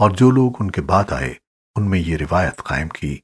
और जो लोग उनके बाद आए उनमें ये रिवायत कायम की